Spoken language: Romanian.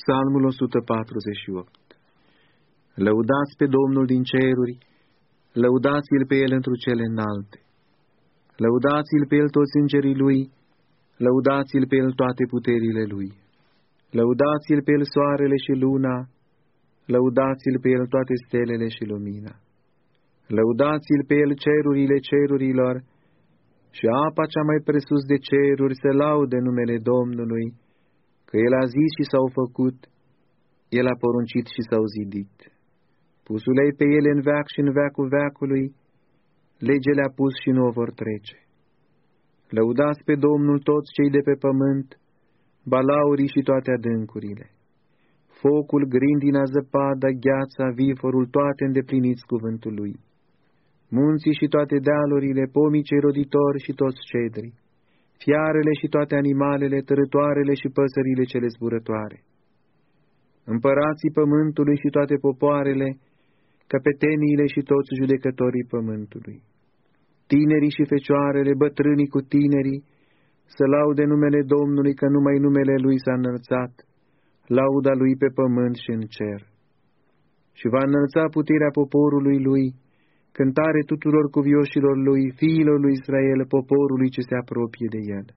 Psalmul 148 Lăudați pe Domnul din ceruri, lăudați-L pe El întru cele înalte. Lăudați-L pe El toți îngerii Lui, lăudați-L pe El toate puterile Lui. Lăudați-L pe El soarele și luna, lăudați-L pe El toate stelele și lumina. Lăudați-L pe El cerurile cerurilor și apa cea mai presus de ceruri se laude numele Domnului, că El a zis și s-au făcut, El a poruncit și s-au zidit. Pusulei pe ele în veac și în veacul veacului, legele a pus și nu o vor trece. Lăudați pe Domnul toți cei de pe pământ, balaurii și toate adâncurile. Focul, grindina, zăpada, gheața, viforul, toate îndepliniți cuvântul lui. Munții și toate dealurile, pomii cei roditori și toți cedrii fiarele și toate animalele, tărătoarele și păsările cele zburătoare. Împărații pământului și toate popoarele, căpeteniile și toți judecătorii pământului. Tinerii și fecioarele, bătrânii cu tinerii, să laude numele Domnului că numai numele Lui s-a înălțat, lauda Lui pe pământ și în cer. Și va înălța puterea poporului Lui, cântare tuturor cuvioșilor lui, fiilor lui Israel, poporului ce se apropie de el.